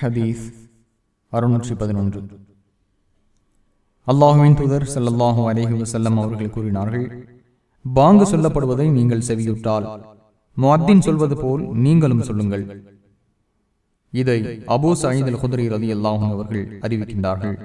ஹதீஸ் அறுநூற்றி பதினொன்று. அல்லாஹுவின் தூதர் ஸல்லல்லாஹு அலைஹி வஸல்லம் அவர்கள் கூறினார்கள் பாங்கு சொல்லப்படுவதை நீங்கள் செவியுற்றால் முஅத்தின் சொல்வது போல் நீங்களும் சொல்லுங்கள். இதை அபூ சாயிதல் குதிரை ரதி அல்லாஹும் அவர்கள் அறிவிக்கின்றார்கள்.